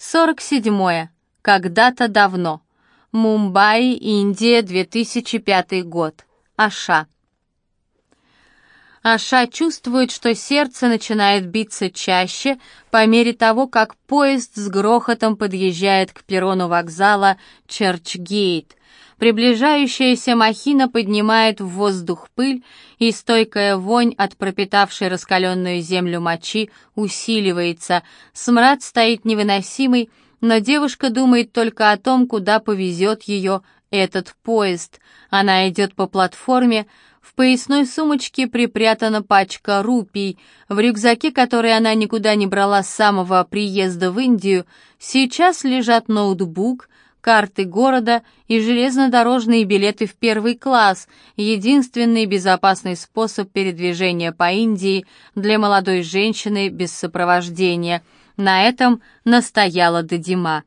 47. Когда-то давно. Мумбаи, Индия, 2005 год. Аша. Аша чувствует, что сердце начинает биться чаще по мере того, как поезд с грохотом подъезжает к перрону вокзала Черчгейт. Приближающаяся махина поднимает в воздух пыль, и стойкая вонь от пропитавшей раскаленную землю мочи усиливается. Смрад стоит невыносимый, но девушка думает только о том, куда повезет ее этот поезд. Она идет по платформе, в поясной сумочке припрятана пачка рупий, в рюкзаке, который она никуда не брала с самого приезда в Индию, сейчас лежат ноутбук, карты города и железнодорожные билеты в первый класс, единственный безопасный способ передвижения по Индии для молодой женщины без сопровождения. На этом настояла Дадима.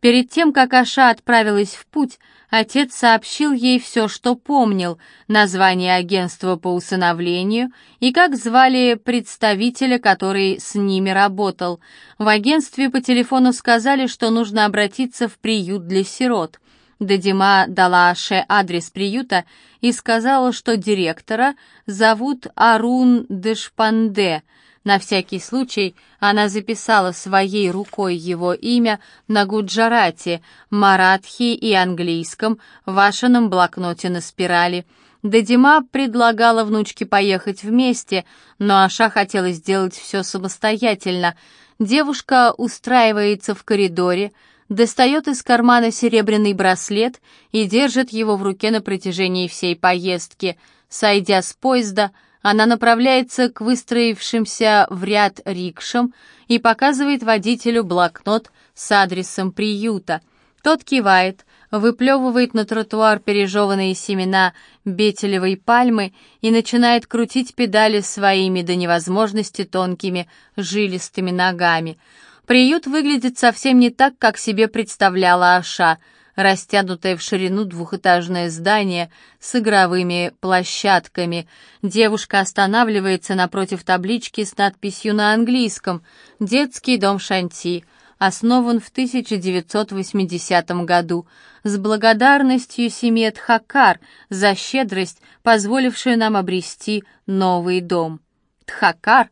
Перед тем, как Аша отправилась в путь, отец сообщил ей все, что помнил, название агентства по усыновлению и как звали представителя, который с ними работал. В агентстве по телефону сказали, что нужно обратиться в приют для сирот. Дадима дала Аше адрес приюта и сказала, что директора зовут Арун Дешпанде – на всякий случай она записала своей рукой его имя на гуджарате, маратхи и английском, в Ашином блокноте на спирали. Дадима предлагала внучке поехать вместе, но Аша хотела сделать все самостоятельно. Девушка устраивается в коридоре, достает из кармана серебряный браслет и держит его в руке на протяжении всей поездки. Сойдя с поезда, она направляется к выстроившимся в ряд рикшам и показывает водителю блокнот с адресом приюта. Тот кивает, выплевывает на тротуар пережеванные семена бетелевой пальмы и начинает крутить педали своими до невозможности тонкими жилистыми ногами. Приют выглядит совсем не так, как себе представляла Аша — растянутое в ширину двухэтажное здание с игровыми площадками. Девушка останавливается напротив таблички с надписью на английском «Детский дом Шанти», основан в 1980 году, с благодарностью семье Тхакар за щедрость, позволившую нам обрести новый дом. Тхакар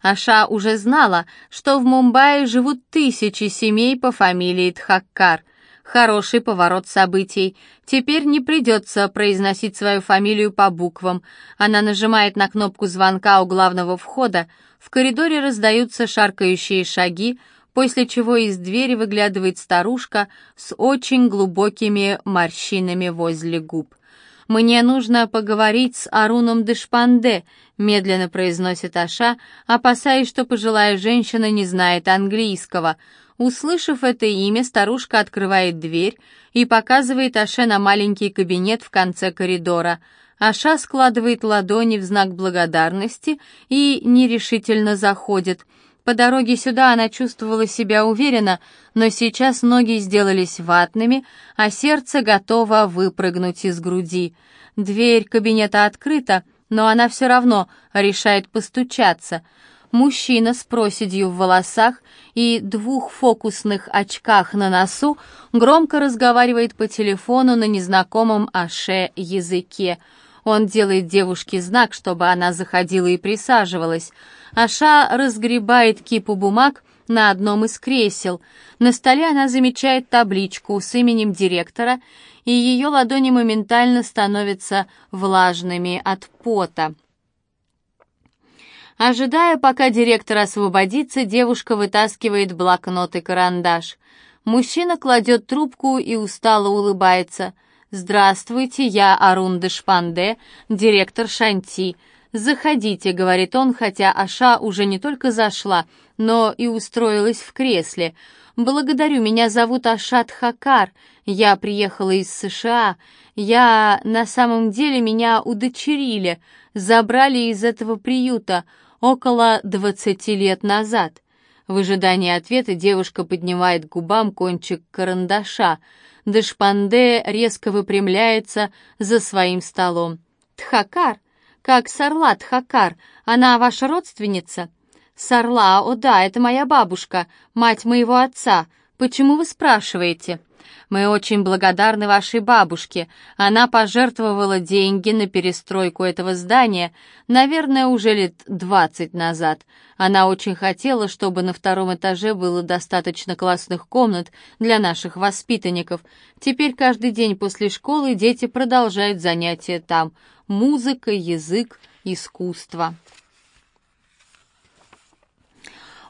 Аша уже знала, что в Мумбаи живут тысячи семей по фамилии Тхаккар. Хороший поворот событий. Теперь не придется произносить свою фамилию по буквам. Она нажимает на кнопку звонка у главного входа. В коридоре раздаются шаркающие шаги, после чего из двери выглядывает старушка с очень глубокими морщинами возле губ. «Мне нужно поговорить с Аруном Дешпанде», — медленно произносит Аша, опасаясь, что пожилая женщина не знает английского — Услышав это имя, старушка открывает дверь и показывает Аше на маленький кабинет в конце коридора. Аша складывает ладони в знак благодарности и нерешительно заходит. По дороге сюда она чувствовала себя уверенно, но сейчас ноги сделались ватными, а сердце готово выпрыгнуть из груди. Дверь кабинета открыта, но она все равно решает постучаться — Мужчина с проседью в волосах и двух фокусных очках на носу громко разговаривает по телефону на незнакомом аше языке. Он делает девушке знак, чтобы она заходила и присаживалась. Аша разгребает кипу бумаг на одном из кресел. На столе она замечает табличку с именем директора, и ее ладони моментально становятся влажными от пота. Ожидая, пока директор освободится, девушка вытаскивает блокнот и карандаш. Мужчина кладет трубку и устало улыбается. «Здравствуйте, я Арун Дешпанде, директор Шанти. Заходите», — говорит он, хотя Аша уже не только зашла, но и устроилась в кресле. «Благодарю, меня зовут Ашат Хакар. Я приехала из США. Я... На самом деле меня удочерили, забрали из этого приюта около двадцати лет назад. В ожидании ответа девушка поднимает к губам кончик карандаша. Дешпанде резко выпрямляется за своим столом. «Тхакар? Как Сарла Тхакар? Она ваша родственница?» «Сарла, о да, это моя бабушка, мать моего отца. Почему вы спрашиваете?» Мы очень благодарны вашей бабушке. Она пожертвовала деньги на перестройку этого здания, наверное, уже лет двадцать назад. Она очень хотела, чтобы на втором этаже было достаточно классных комнат для наших воспитанников. Теперь каждый день после школы дети продолжают занятия там. Музыка, язык, искусство.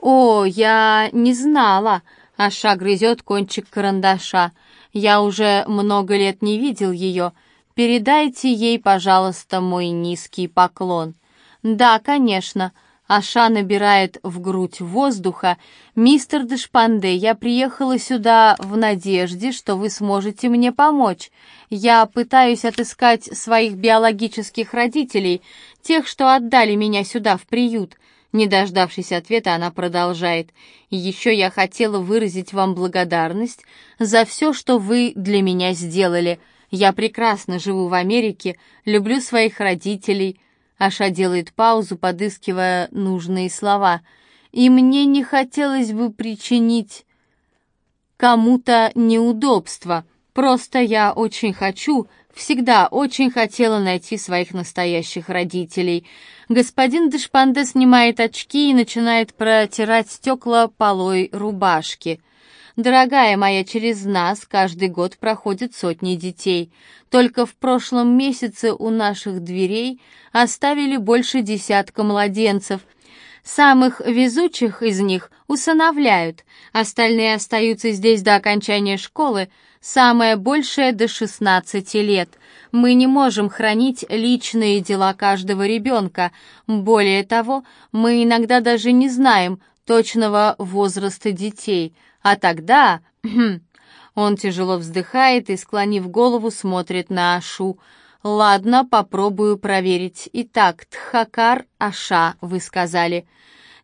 «О, я не знала!» Аша грызет кончик карандаша. «Я уже много лет не видел ее. Передайте ей, пожалуйста, мой низкий поклон». «Да, конечно». Аша набирает в грудь воздуха. «Мистер Дешпанде, я приехала сюда в надежде, что вы сможете мне помочь. Я пытаюсь отыскать своих биологических родителей, тех, что отдали меня сюда в приют. Не дождавшись ответа, она продолжает. «Еще я хотела выразить вам благодарность за все, что вы для меня сделали. Я прекрасно живу в Америке, люблю своих родителей». Аша делает паузу, подыскивая нужные слова. «И мне не хотелось бы причинить кому-то неудобства. Просто я очень хочу, всегда очень хотела найти своих настоящих родителей. Господин Дешпанде снимает очки и начинает протирать стекла полой рубашки. «Дорогая моя, через нас каждый год проходят сотни детей. Только в прошлом месяце у наших дверей оставили больше десятка младенцев. Самых везучих из них усыновляют, остальные остаются здесь до окончания школы, самое большее до 16 лет. Мы не можем хранить личные дела каждого ребенка. Более того, мы иногда даже не знаем точного возраста детей. А тогда... Он тяжело вздыхает и, склонив голову, смотрит на Ашу. «Ладно, попробую проверить. Итак, Тхакар Аша, вы сказали».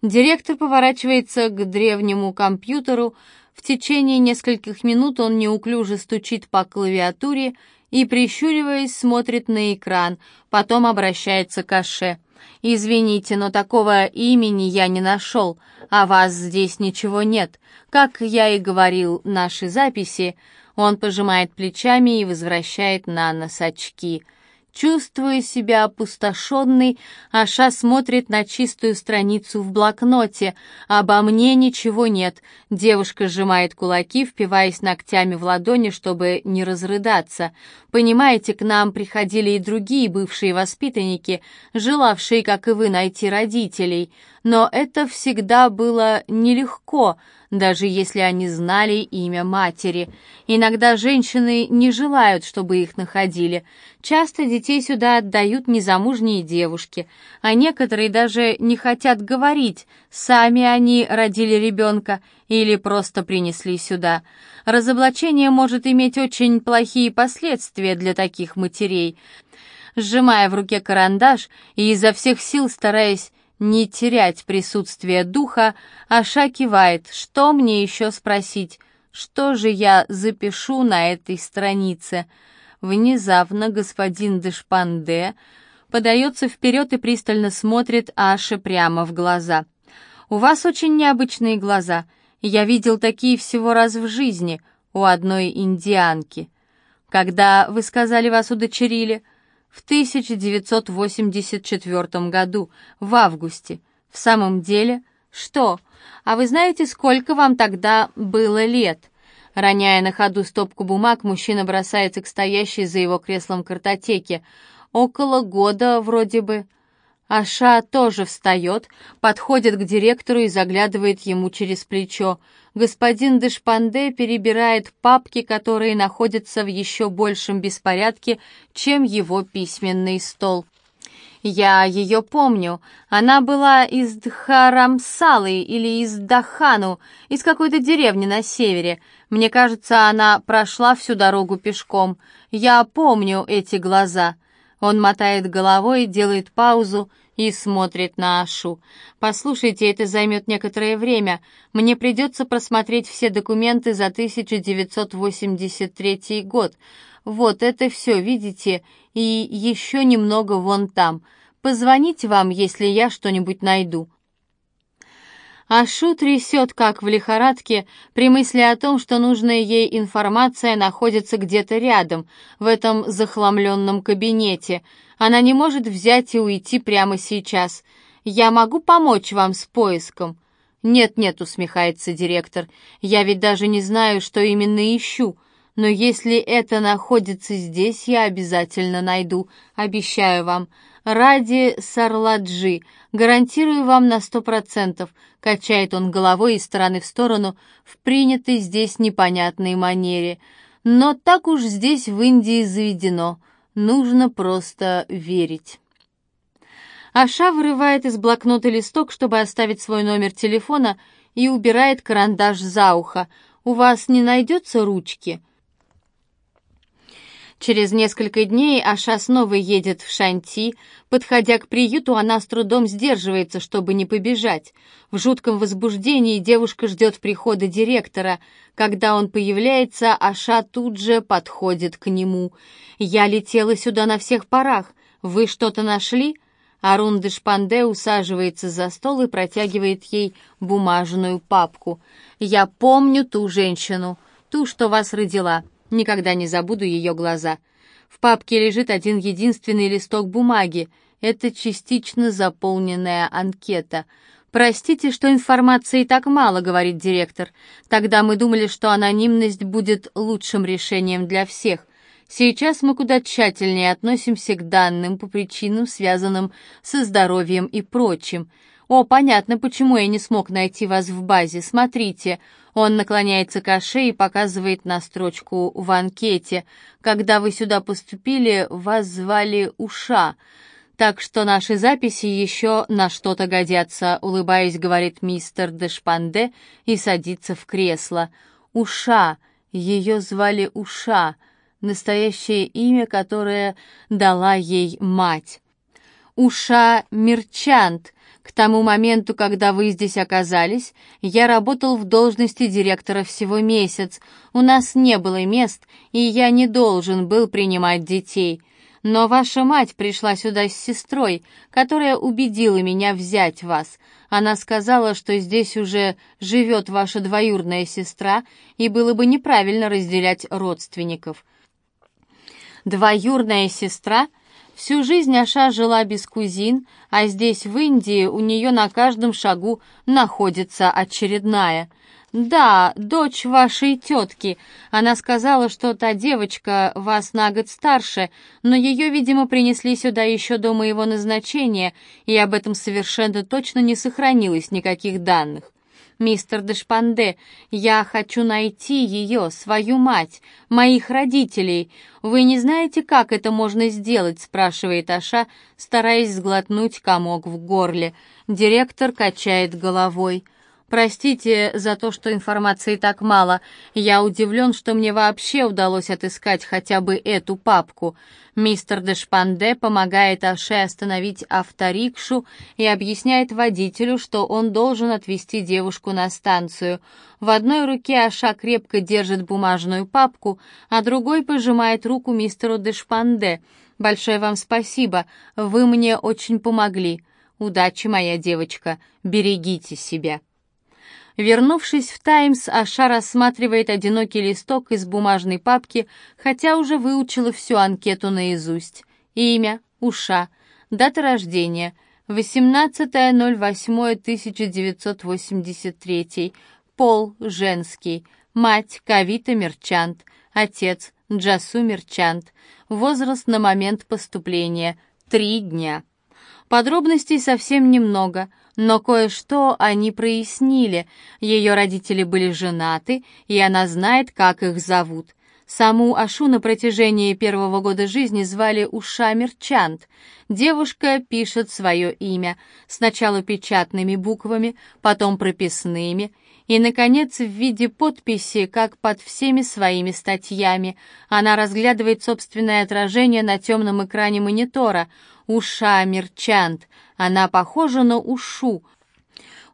Директор поворачивается к древнему компьютеру. В течение нескольких минут он неуклюже стучит по клавиатуре и, прищуриваясь, смотрит на экран, потом обращается к Аше. «Извините, но такого имени я не нашел, а вас здесь ничего нет. Как я и говорил, наши записи...» Он пожимает плечами и возвращает на нос очки – Чувствуя себя опустошенной, Аша смотрит на чистую страницу в блокноте. «Обо мне ничего нет». Девушка сжимает кулаки, впиваясь ногтями в ладони, чтобы не разрыдаться. «Понимаете, к нам приходили и другие бывшие воспитанники, желавшие, как и вы, найти родителей. Но это всегда было нелегко» даже если они знали имя матери. Иногда женщины не желают, чтобы их находили. Часто детей сюда отдают незамужние девушки, а некоторые даже не хотят говорить, сами они родили ребенка или просто принесли сюда. Разоблачение может иметь очень плохие последствия для таких матерей. Сжимая в руке карандаш и изо всех сил стараясь не терять присутствие духа, Аша кивает. Что мне еще спросить? Что же я запишу на этой странице? Внезапно господин Дешпанде подается вперед и пристально смотрит Аше прямо в глаза. «У вас очень необычные глаза. Я видел такие всего раз в жизни у одной индианки. Когда, вы сказали, вас удочерили?» В 1984 году, в августе. В самом деле, что? А вы знаете, сколько вам тогда было лет? Роняя на ходу стопку бумаг, мужчина бросается к стоящей за его креслом картотеке. Около года вроде бы. Аша тоже встает, подходит к директору и заглядывает ему через плечо. Господин Дешпанде перебирает папки, которые находятся в еще большем беспорядке, чем его письменный стол. «Я ее помню. Она была из Дхарамсалы или из Дахану, из какой-то деревни на севере. Мне кажется, она прошла всю дорогу пешком. Я помню эти глаза». Он мотает головой, делает паузу и смотрит на Ашу. «Послушайте, это займет некоторое время. Мне придется просмотреть все документы за 1983 год. Вот это все, видите, и еще немного вон там. Позвоните вам, если я что-нибудь найду». А Шу трясет, как в лихорадке, при мысли о том, что нужная ей информация находится где-то рядом, в этом захламленном кабинете. Она не может взять и уйти прямо сейчас. «Я могу помочь вам с поиском?» «Нет-нет», — усмехается директор, — «я ведь даже не знаю, что именно ищу. Но если это находится здесь, я обязательно найду, обещаю вам. Ради Сарладжи, гарантирую вам на сто процентов», — качает он головой из стороны в сторону в принятой здесь непонятной манере. «Но так уж здесь в Индии заведено. Нужно просто верить». Аша вырывает из блокнота листок, чтобы оставить свой номер телефона, и убирает карандаш за ухо. «У вас не найдется ручки?» Через несколько дней Аша снова едет в Шанти. Подходя к приюту, она с трудом сдерживается, чтобы не побежать. В жутком возбуждении девушка ждет прихода директора. Когда он появляется, Аша тут же подходит к нему. «Я летела сюда на всех парах. Вы что-то нашли?» Арун Дешпанде усаживается за стол и протягивает ей бумажную папку. «Я помню ту женщину, ту, что вас родила. Никогда не забуду ее глаза. В папке лежит один единственный листок бумаги. Это частично заполненная анкета. «Простите, что информации так мало», — говорит директор. «Тогда мы думали, что анонимность будет лучшим решением для всех. Сейчас мы куда тщательнее относимся к данным по причинам, связанным со здоровьем и прочим. О, понятно, почему я не смог найти вас в базе. Смотрите, он наклоняется к Аше и показывает на строчку в анкете. Когда вы сюда поступили, вас звали Уша. Так что наши записи еще на что-то годятся, улыбаясь, говорит мистер Дешпанде и садится в кресло. Уша. Ее звали Уша настоящее имя, которое дала ей мать. Уша Мерчант. К тому моменту, когда вы здесь оказались, я работал в должности директора всего месяц. У нас не было мест, и я не должен был принимать детей. Но ваша мать пришла сюда с сестрой, которая убедила меня взять вас. Она сказала, что здесь уже живет ваша двоюродная сестра, и было бы неправильно разделять родственников. Двоюрная сестра? Всю жизнь Аша жила без кузин, а здесь, в Индии, у нее на каждом шагу находится очередная. «Да, дочь вашей тетки. Она сказала, что та девочка вас на год старше, но ее, видимо, принесли сюда еще до моего назначения, и об этом совершенно точно не сохранилось никаких данных. «Мистер Дешпанде, я хочу найти ее, свою мать, моих родителей. Вы не знаете, как это можно сделать?» — спрашивает Аша, стараясь сглотнуть комок в горле. Директор качает головой. Простите за то, что информации так мало. Я удивлен, что мне вообще удалось отыскать хотя бы эту папку. Мистер Дешпанде помогает Аше остановить авторикшу и объясняет водителю, что он должен отвезти девушку на станцию. В одной руке Аша крепко держит бумажную папку, а другой пожимает руку мистеру Дешпанде. «Большое вам спасибо, вы мне очень помогли. Удачи, моя девочка, берегите себя». Вернувшись в «Таймс», Аша рассматривает одинокий листок из бумажной папки, хотя уже выучила всю анкету наизусть. Имя – Уша. Дата рождения – 18.08.1983. Пол – женский. Мать – Кавита Мерчант. Отец – Джасу Мерчант. Возраст на момент поступления – три дня. Подробностей совсем немного – но кое-что они прояснили. Ее родители были женаты, и она знает, как их зовут. Саму Ашу на протяжении первого года жизни звали Уша Мерчант. Девушка пишет свое имя, сначала печатными буквами, потом прописными, и, наконец, в виде подписи, как под всеми своими статьями. Она разглядывает собственное отражение на темном экране монитора. Уша Мерчант. Она похожа на Ушу.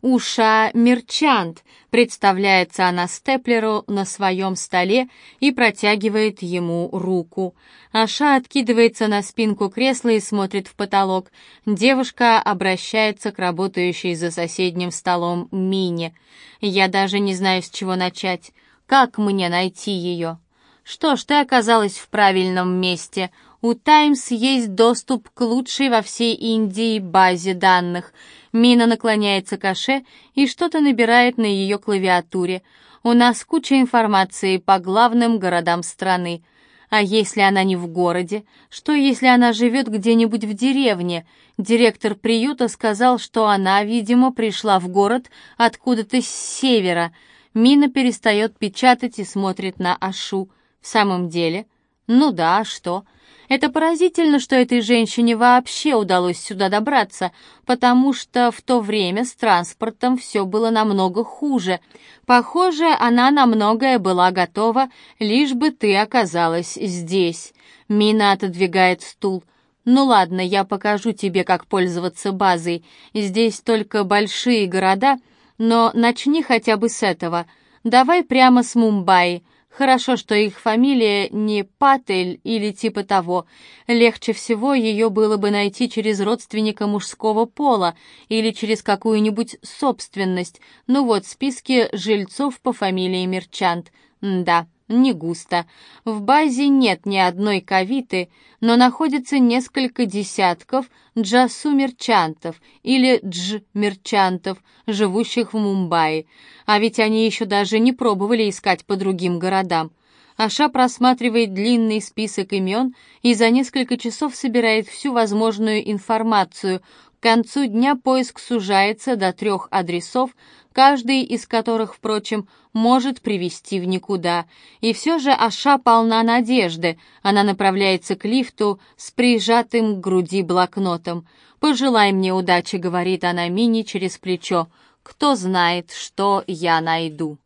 Уша Мерчант, представляется она Степлеру на своем столе и протягивает ему руку. Аша откидывается на спинку кресла и смотрит в потолок. Девушка обращается к работающей за соседним столом Мине. «Я даже не знаю, с чего начать. Как мне найти ее?» «Что ж, ты оказалась в правильном месте. У «Таймс» есть доступ к лучшей во всей Индии базе данных. Мина наклоняется к Аше и что-то набирает на ее клавиатуре. У нас куча информации по главным городам страны. А если она не в городе? Что, если она живет где-нибудь в деревне? Директор приюта сказал, что она, видимо, пришла в город откуда-то с севера. Мина перестает печатать и смотрит на Ашу. В самом деле? Ну да, а что? Это поразительно, что этой женщине вообще удалось сюда добраться, потому что в то время с транспортом все было намного хуже. Похоже, она на многое была готова, лишь бы ты оказалась здесь. Мина отодвигает стул. «Ну ладно, я покажу тебе, как пользоваться базой. Здесь только большие города, но начни хотя бы с этого. Давай прямо с Мумбаи. Хорошо, что их фамилия не Патель или типа того. Легче всего ее было бы найти через родственника мужского пола или через какую-нибудь собственность. Ну вот, списки жильцов по фамилии Мерчант. да, не густо. В базе нет ни одной кавиты, но находится несколько десятков джасу-мерчантов или дж-мерчантов, живущих в Мумбаи. А ведь они еще даже не пробовали искать по другим городам. Аша просматривает длинный список имен и за несколько часов собирает всю возможную информацию. К концу дня поиск сужается до трех адресов, каждый из которых, впрочем, может привести в никуда. И все же Аша полна надежды. Она направляется к лифту с прижатым к груди блокнотом. «Пожелай мне удачи», — говорит она Мини через плечо. «Кто знает, что я найду».